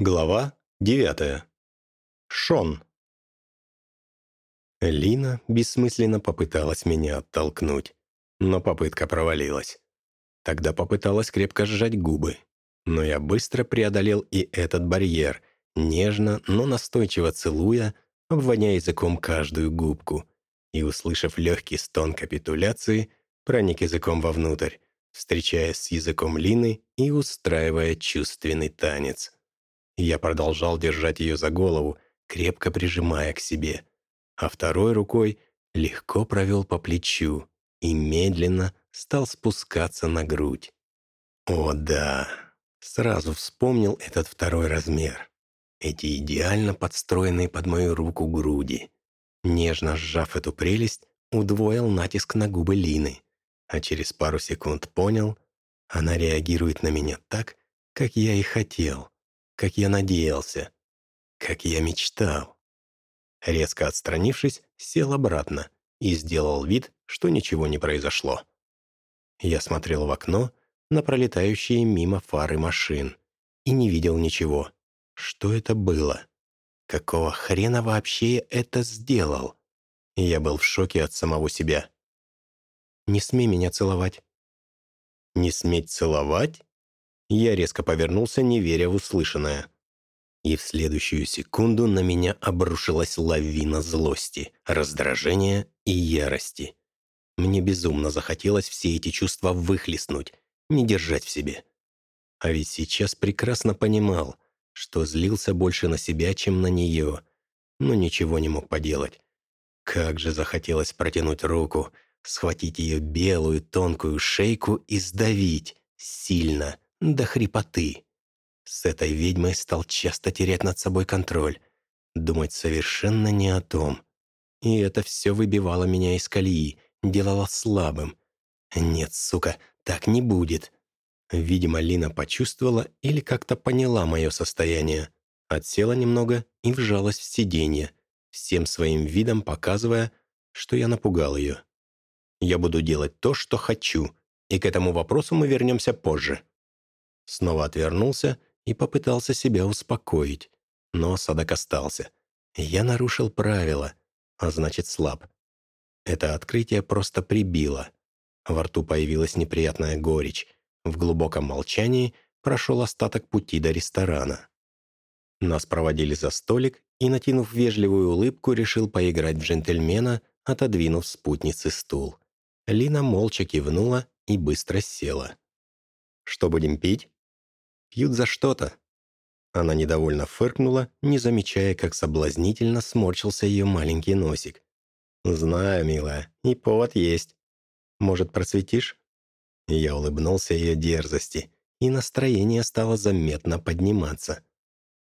Глава девятая. Шон. Лина бессмысленно попыталась меня оттолкнуть, но попытка провалилась. Тогда попыталась крепко сжать губы, но я быстро преодолел и этот барьер, нежно, но настойчиво целуя, обводя языком каждую губку, и, услышав легкий стон капитуляции, проник языком вовнутрь, встречаясь с языком Лины и устраивая чувственный танец. Я продолжал держать ее за голову, крепко прижимая к себе, а второй рукой легко провел по плечу и медленно стал спускаться на грудь. О да, сразу вспомнил этот второй размер. Эти идеально подстроенные под мою руку груди. Нежно сжав эту прелесть, удвоил натиск на губы Лины, а через пару секунд понял, она реагирует на меня так, как я и хотел — как я надеялся, как я мечтал. Резко отстранившись, сел обратно и сделал вид, что ничего не произошло. Я смотрел в окно на пролетающие мимо фары машин и не видел ничего. Что это было? Какого хрена вообще это сделал? Я был в шоке от самого себя. «Не смей меня целовать». «Не сметь целовать?» Я резко повернулся, не веря в услышанное. И в следующую секунду на меня обрушилась лавина злости, раздражения и ярости. Мне безумно захотелось все эти чувства выхлестнуть, не держать в себе. А ведь сейчас прекрасно понимал, что злился больше на себя, чем на нее, но ничего не мог поделать. Как же захотелось протянуть руку, схватить ее белую тонкую шейку и сдавить, сильно, до хрипоты. С этой ведьмой стал часто терять над собой контроль, думать совершенно не о том. И это все выбивало меня из колеи, делало слабым. Нет, сука, так не будет. Видимо, Лина почувствовала или как-то поняла мое состояние. Отсела немного и вжалась в сиденье, всем своим видом показывая, что я напугал ее. Я буду делать то, что хочу, и к этому вопросу мы вернемся позже. Снова отвернулся и попытался себя успокоить. Но осадок остался. Я нарушил правила, а значит слаб. Это открытие просто прибило. Во рту появилась неприятная горечь. В глубоком молчании прошел остаток пути до ресторана. Нас проводили за столик, и, натянув вежливую улыбку, решил поиграть в джентльмена, отодвинув спутницы стул. Лина молча кивнула и быстро села. «Что будем пить?» Пьют за что-то». Она недовольно фыркнула, не замечая, как соблазнительно сморчился ее маленький носик. «Знаю, милая, и повод есть. Может, просветишь?» Я улыбнулся ее дерзости, и настроение стало заметно подниматься.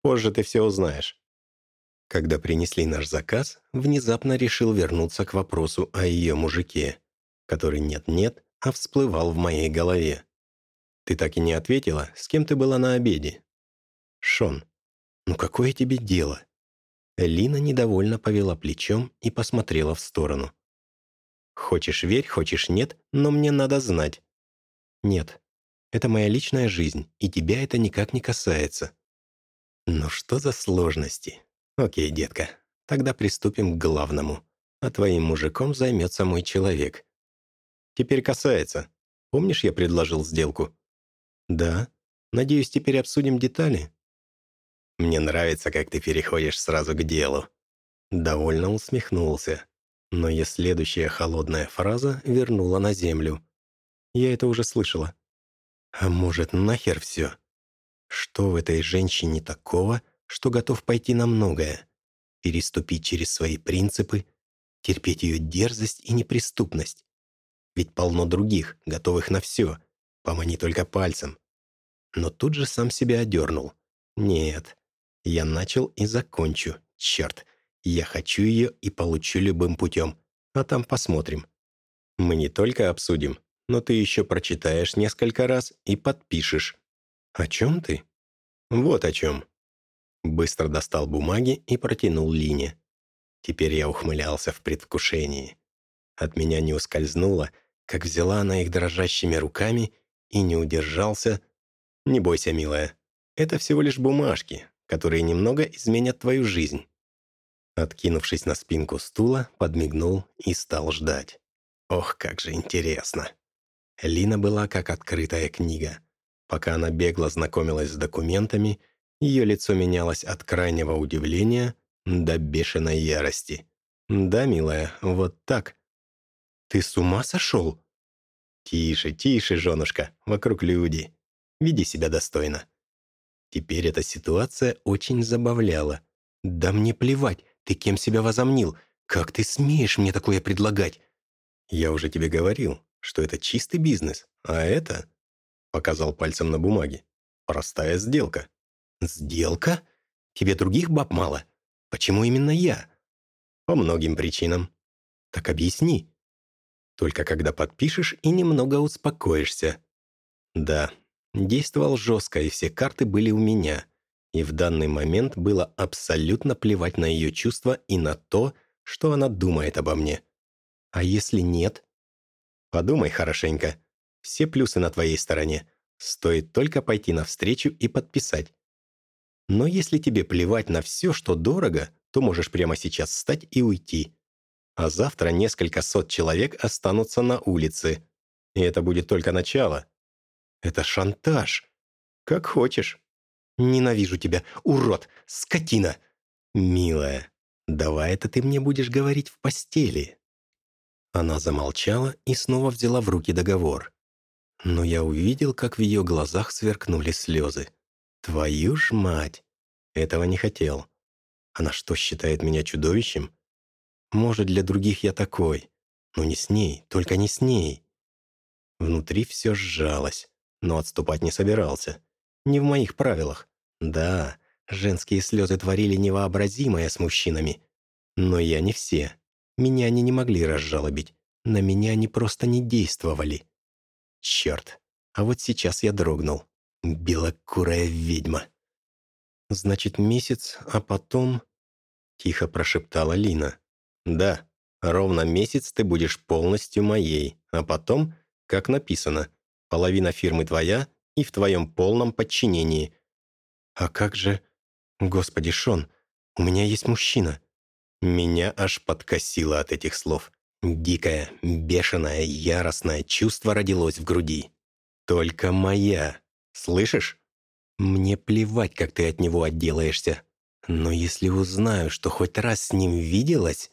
«Позже ты все узнаешь». Когда принесли наш заказ, внезапно решил вернуться к вопросу о ее мужике, который нет-нет, а всплывал в моей голове. Ты так и не ответила, с кем ты была на обеде?» «Шон, ну какое тебе дело?» Лина недовольно повела плечом и посмотрела в сторону. «Хочешь верь, хочешь нет, но мне надо знать». «Нет, это моя личная жизнь, и тебя это никак не касается». «Ну что за сложности?» «Окей, детка, тогда приступим к главному. А твоим мужиком займется мой человек». «Теперь касается. Помнишь, я предложил сделку?» «Да. Надеюсь, теперь обсудим детали?» «Мне нравится, как ты переходишь сразу к делу». Довольно усмехнулся. Но ее следующая холодная фраза вернула на землю. Я это уже слышала. «А может, нахер все? Что в этой женщине такого, что готов пойти на многое? Переступить через свои принципы, терпеть ее дерзость и неприступность? Ведь полно других, готовых на все, Помани только пальцем. Но тут же сам себя одернул. Нет, я начал и закончу. Черт, я хочу ее и получу любым путем. А там посмотрим. Мы не только обсудим, но ты еще прочитаешь несколько раз и подпишешь. О чем ты? Вот о чем. Быстро достал бумаги и протянул Лине. Теперь я ухмылялся в предвкушении. От меня не ускользнуло, как взяла она их дрожащими руками и не удержался. «Не бойся, милая. Это всего лишь бумажки, которые немного изменят твою жизнь». Откинувшись на спинку стула, подмигнул и стал ждать. Ох, как же интересно. Лина была как открытая книга. Пока она бегло знакомилась с документами, ее лицо менялось от крайнего удивления до бешеной ярости. «Да, милая, вот так». «Ты с ума сошел?» «Тише, тише, женушка, вокруг люди. Веди себя достойно». Теперь эта ситуация очень забавляла. «Да мне плевать, ты кем себя возомнил? Как ты смеешь мне такое предлагать?» «Я уже тебе говорил, что это чистый бизнес, а это...» Показал пальцем на бумаге. «Простая сделка». «Сделка? Тебе других баб мало? Почему именно я?» «По многим причинам». «Так объясни». «Только когда подпишешь и немного успокоишься». «Да, действовал жестко, и все карты были у меня. И в данный момент было абсолютно плевать на ее чувства и на то, что она думает обо мне. А если нет? Подумай хорошенько. Все плюсы на твоей стороне. Стоит только пойти навстречу и подписать. Но если тебе плевать на все, что дорого, то можешь прямо сейчас встать и уйти. А завтра несколько сот человек останутся на улице. И это будет только начало. Это шантаж. Как хочешь. Ненавижу тебя, урод, скотина. Милая, давай это ты мне будешь говорить в постели. Она замолчала и снова взяла в руки договор. Но я увидел, как в ее глазах сверкнули слезы. «Твою ж мать! Этого не хотел. Она что, считает меня чудовищем? Может, для других я такой, но не с ней, только не с ней». Внутри все сжалось, но отступать не собирался. Не в моих правилах. Да, женские слезы творили невообразимое с мужчинами. Но я не все. Меня они не могли разжалобить. На меня они просто не действовали. Черт, а вот сейчас я дрогнул. Белокурая ведьма. Значит, месяц, а потом... Тихо прошептала Лина. Да, ровно месяц ты будешь полностью моей, а потом, как написано, половина фирмы твоя и в твоем полном подчинении. А как же... Господи, Шон, у меня есть мужчина. Меня аж подкосило от этих слов. Дикое, бешеное, яростное чувство родилось в груди. Только моя. Слышишь? Мне плевать, как ты от него отделаешься. Но если узнаю, что хоть раз с ним виделась...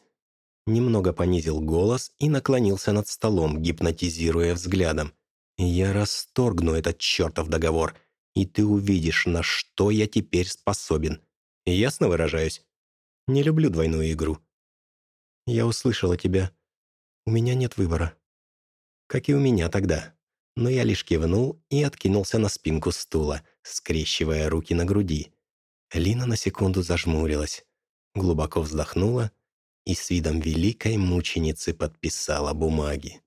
Немного понизил голос и наклонился над столом, гипнотизируя взглядом. «Я расторгну этот чертов договор, и ты увидишь, на что я теперь способен. Ясно выражаюсь? Не люблю двойную игру». «Я услышала тебя. У меня нет выбора». «Как и у меня тогда». Но я лишь кивнул и откинулся на спинку стула, скрещивая руки на груди. Лина на секунду зажмурилась, глубоко вздохнула и с видом великой мученицы подписала бумаги.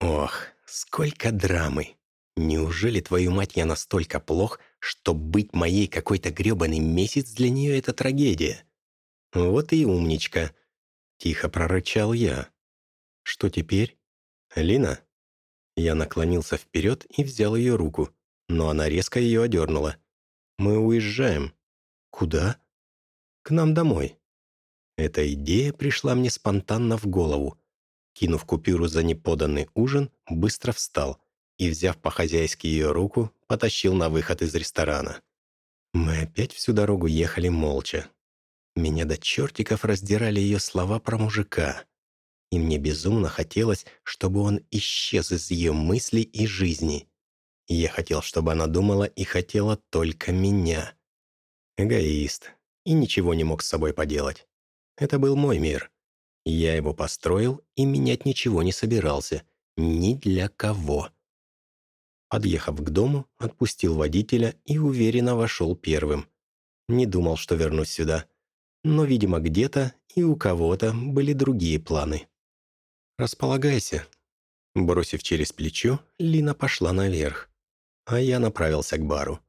«Ох, сколько драмы! Неужели, твою мать, я настолько плох, что быть моей какой-то грёбаный месяц для нее — это трагедия?» «Вот и умничка!» — тихо прорычал я. «Что теперь?» «Лина?» Я наклонился вперед и взял ее руку, но она резко ее одернула. «Мы уезжаем». «Куда?» «К нам домой». Эта идея пришла мне спонтанно в голову. Кинув купюру за неподанный ужин, быстро встал и, взяв по-хозяйски ее руку, потащил на выход из ресторана. Мы опять всю дорогу ехали молча. Меня до чертиков раздирали ее слова про мужика и мне безумно хотелось, чтобы он исчез из ее мыслей и жизни. Я хотел, чтобы она думала и хотела только меня. Эгоист. И ничего не мог с собой поделать. Это был мой мир. Я его построил и менять ничего не собирался. Ни для кого. Подъехав к дому, отпустил водителя и уверенно вошел первым. Не думал, что вернусь сюда. Но, видимо, где-то и у кого-то были другие планы. «Располагайся». Бросив через плечо, Лина пошла наверх, а я направился к бару.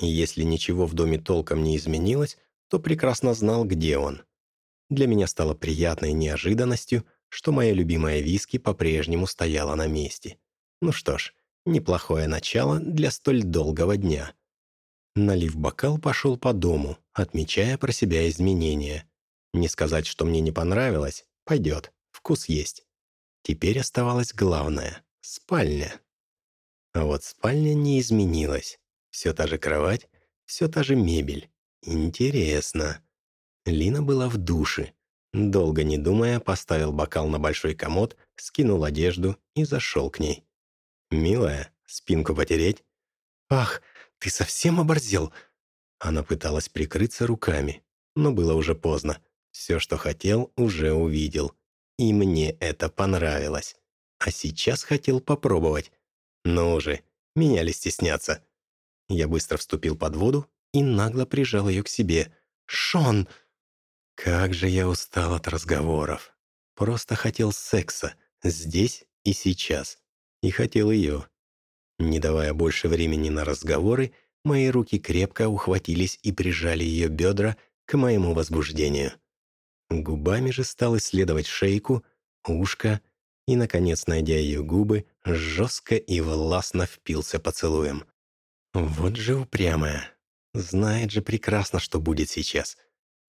И если ничего в доме толком не изменилось, то прекрасно знал, где он. Для меня стало приятной неожиданностью, что моя любимая виски по-прежнему стояла на месте. Ну что ж, неплохое начало для столь долгого дня. Налив бокал, пошел по дому, отмечая про себя изменения. Не сказать, что мне не понравилось, пойдет, вкус есть. Теперь оставалось главное — спальня. А вот спальня не изменилась. Все та же кровать, все та же мебель. Интересно. Лина была в душе. Долго не думая, поставил бокал на большой комод, скинул одежду и зашел к ней. «Милая, спинку потереть?» «Ах, ты совсем оборзел?» Она пыталась прикрыться руками, но было уже поздно. Все, что хотел, уже увидел. И мне это понравилось. А сейчас хотел попробовать. Ну уже, меня ли стесняться? Я быстро вступил под воду и нагло прижал ее к себе. «Шон!» Как же я устал от разговоров. Просто хотел секса. Здесь и сейчас. И хотел ее. Не давая больше времени на разговоры, мои руки крепко ухватились и прижали ее бедра к моему возбуждению. Губами же стал исследовать шейку, ушко и, наконец, найдя ее губы, жестко и властно впился поцелуем. Вот же упрямая. Знает же прекрасно, что будет сейчас.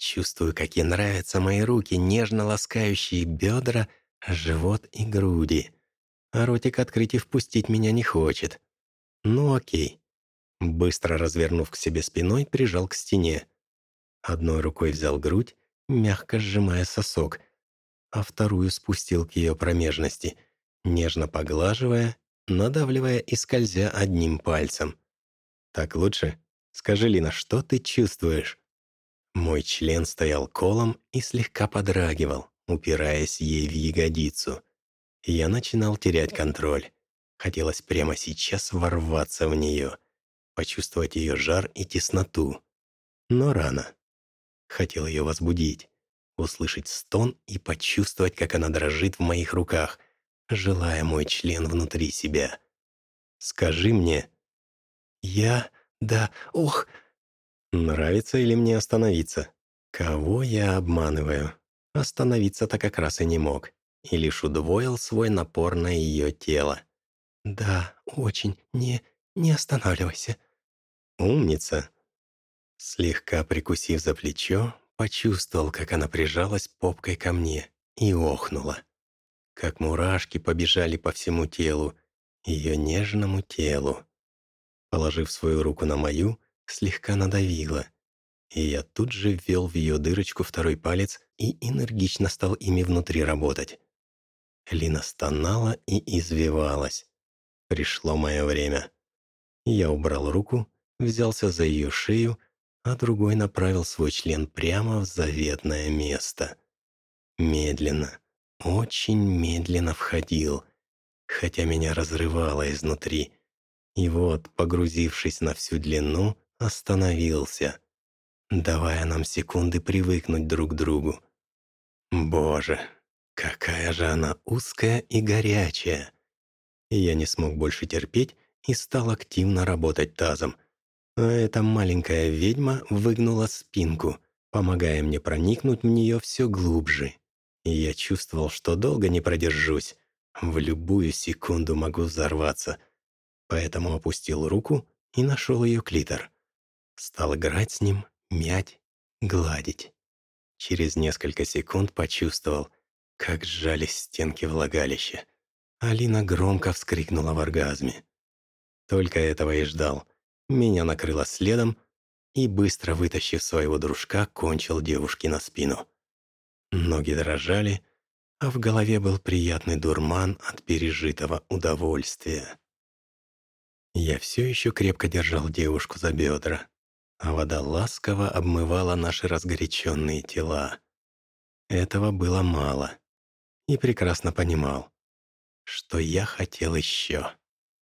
Чувствую, как ей нравятся мои руки, нежно ласкающие бедра, живот и груди. А ротик открыть и впустить меня не хочет. Ну окей. Быстро развернув к себе спиной, прижал к стене. Одной рукой взял грудь, мягко сжимая сосок, а вторую спустил к ее промежности, нежно поглаживая, надавливая и скользя одним пальцем. «Так лучше? Скажи, Лина, что ты чувствуешь?» Мой член стоял колом и слегка подрагивал, упираясь ей в ягодицу. Я начинал терять контроль. Хотелось прямо сейчас ворваться в нее, почувствовать ее жар и тесноту. Но рано. Хотел ее возбудить, услышать стон и почувствовать, как она дрожит в моих руках, желая мой член внутри себя. «Скажи мне...» «Я... да... ох...» Нравится или мне остановиться? Кого я обманываю? Остановиться-то как раз и не мог. И лишь удвоил свой напор на ее тело. «Да, очень. Не... не останавливайся». «Умница». Слегка прикусив за плечо, почувствовал, как она прижалась попкой ко мне и охнула. Как мурашки побежали по всему телу, ее нежному телу. Положив свою руку на мою, слегка надавила, и я тут же ввел в ее дырочку второй палец и энергично стал ими внутри работать. Лина стонала и извивалась. Пришло мое время. Я убрал руку, взялся за ее шею, а другой направил свой член прямо в заветное место. Медленно, очень медленно входил, хотя меня разрывало изнутри. И вот, погрузившись на всю длину, остановился, давая нам секунды привыкнуть друг к другу. Боже, какая же она узкая и горячая. Я не смог больше терпеть и стал активно работать тазом. А эта маленькая ведьма выгнула спинку, помогая мне проникнуть в нее все глубже. Я чувствовал, что долго не продержусь. В любую секунду могу взорваться. Поэтому опустил руку и нашел ее клитор. Стал играть с ним, мять, гладить. Через несколько секунд почувствовал, как сжались стенки влагалища. Алина громко вскрикнула в оргазме. Только этого и ждал. Меня накрыло следом и, быстро вытащив своего дружка, кончил девушке на спину. Ноги дрожали, а в голове был приятный дурман от пережитого удовольствия. Я все еще крепко держал девушку за бедра а вода ласково обмывала наши разгоряченные тела. Этого было мало. И прекрасно понимал, что я хотел еще.